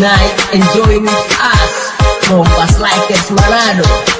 night enjoying with us. Move us like it's Manado.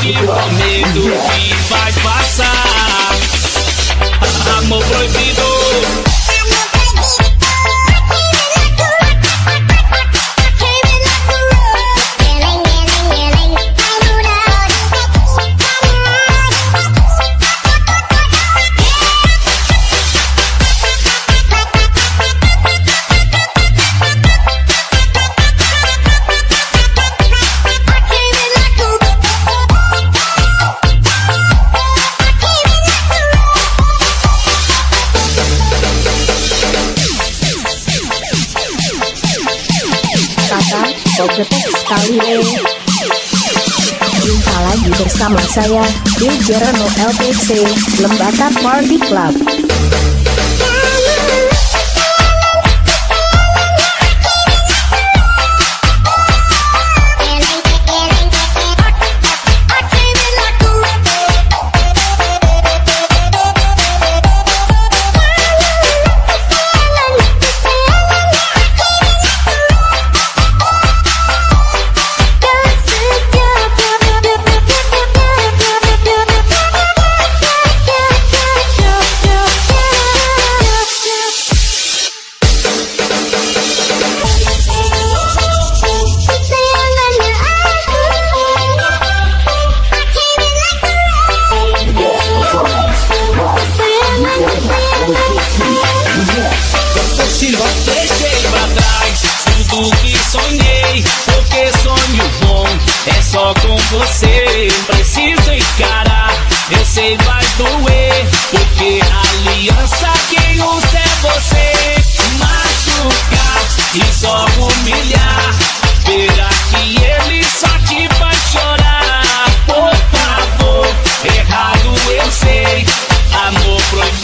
Sentir o medo, Lembaga Party sonhei. Porque sonho bom é só com você. Preciso encarar, eu sei vai doer. Porque aliança quem usa é você. Machucar e só humilhar. Ver aqui ele só te faz chorar. Por favor, errado eu sei. Amor proibido,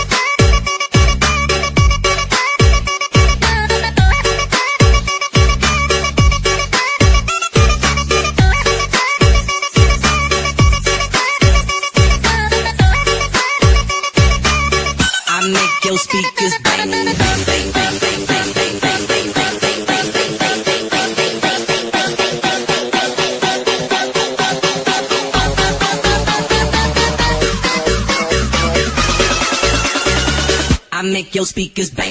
Speakers bang.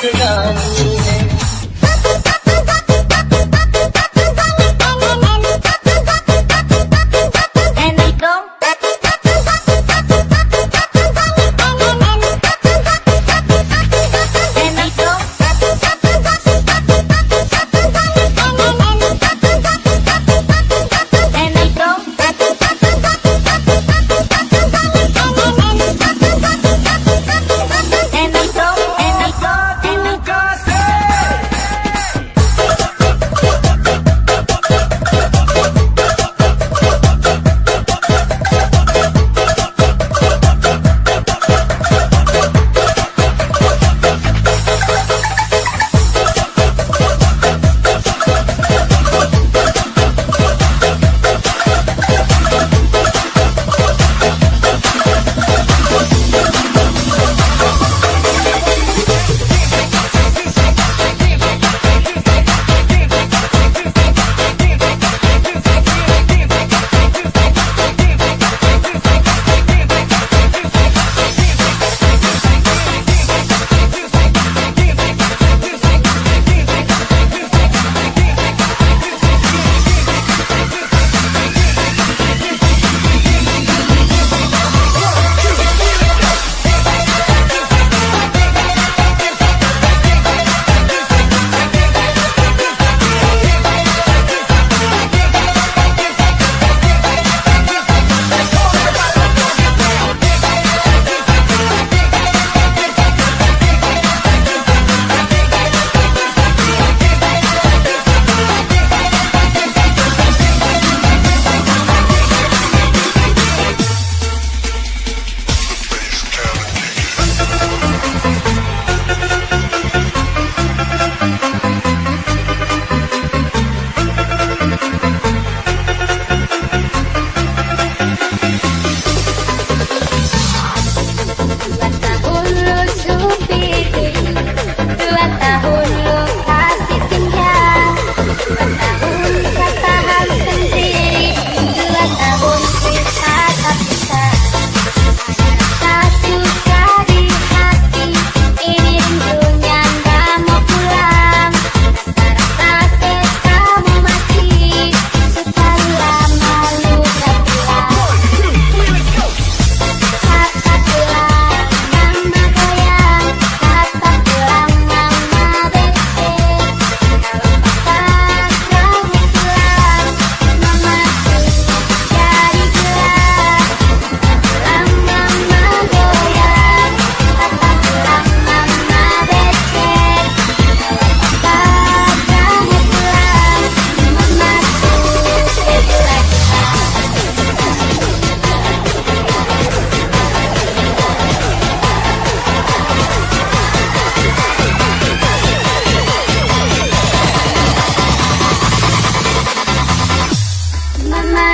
ठिकानी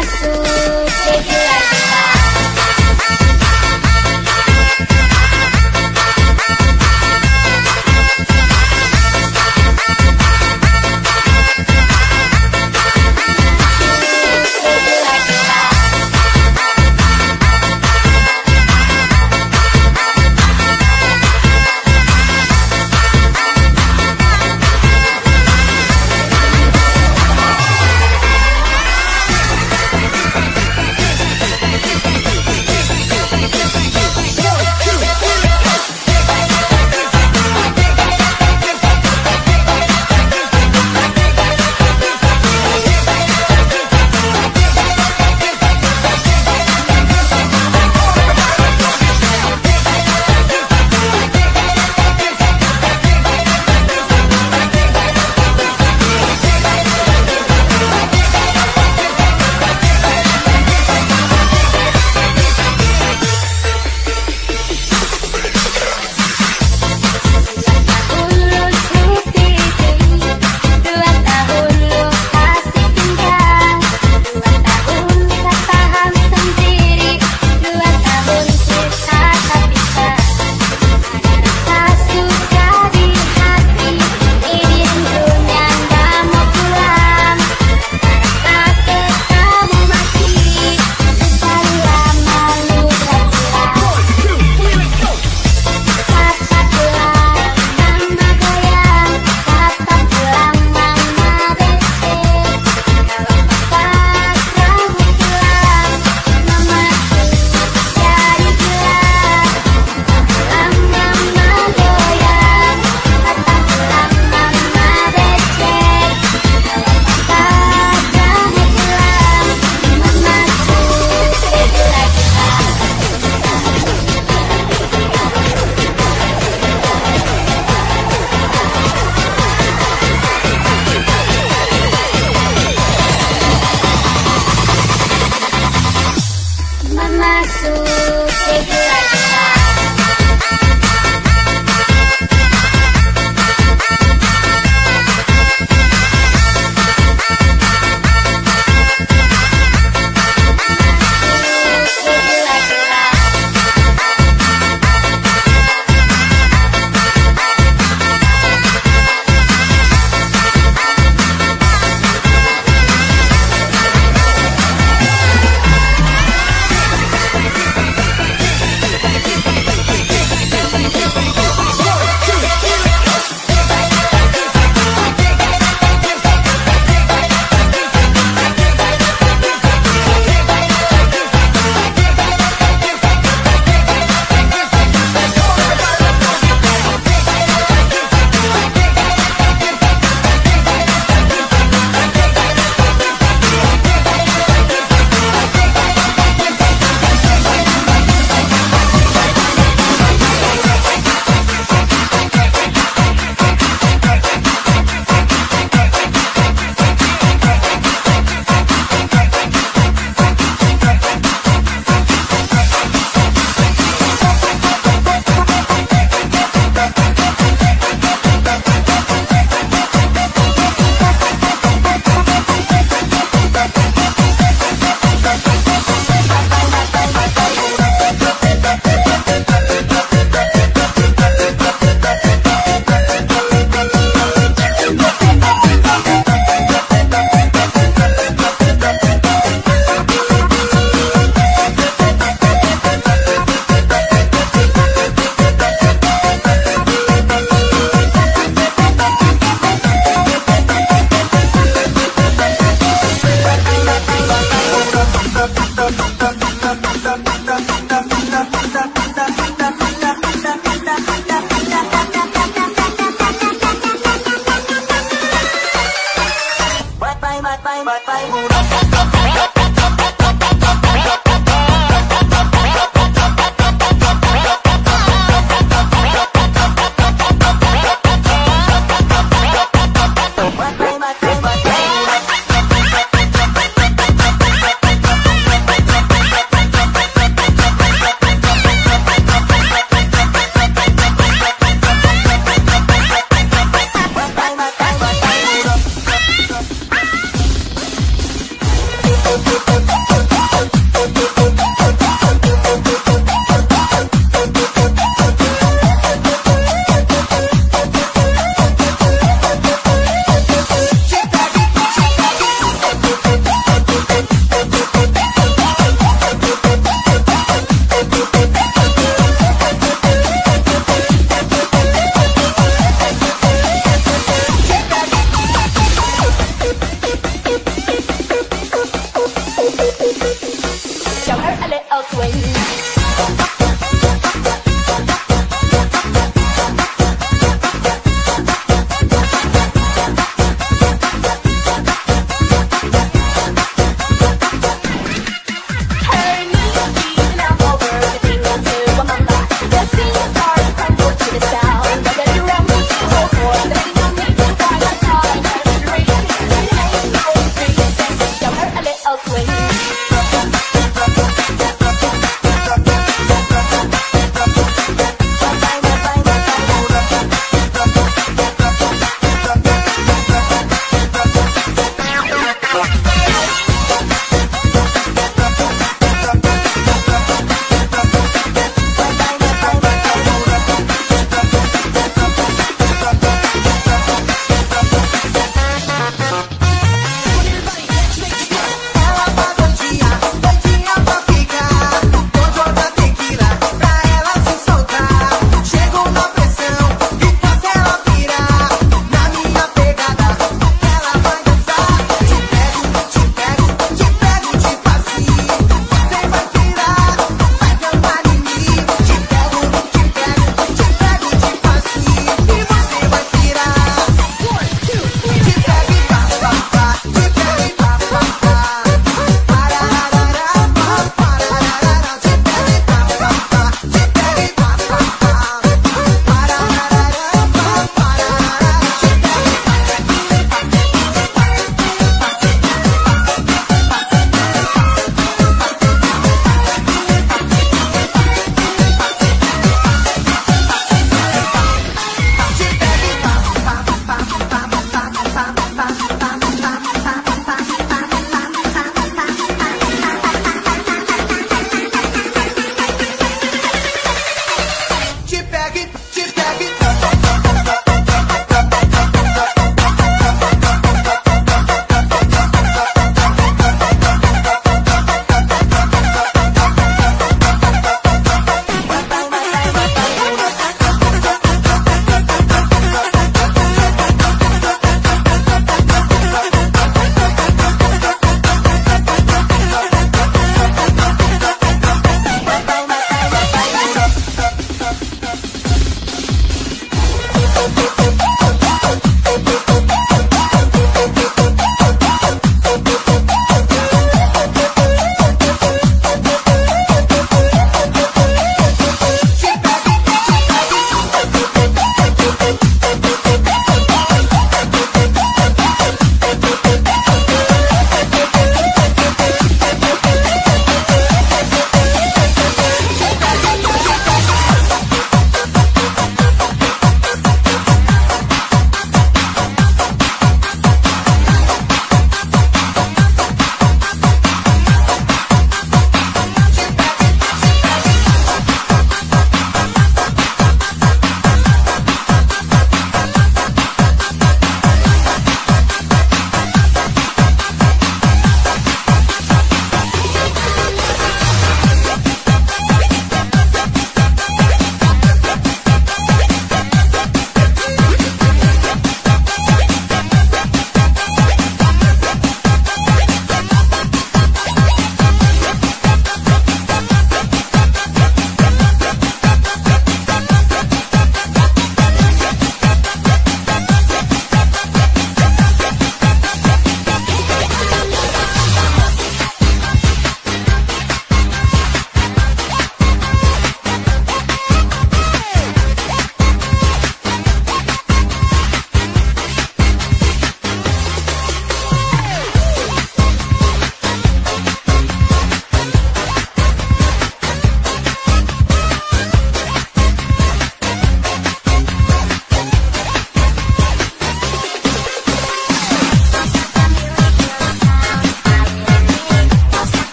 masuk.